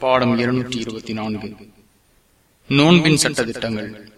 பாடம் இருநூற்றி இருபத்தி நான்கு. நோன்பின் சட்ட திட்டங்கள்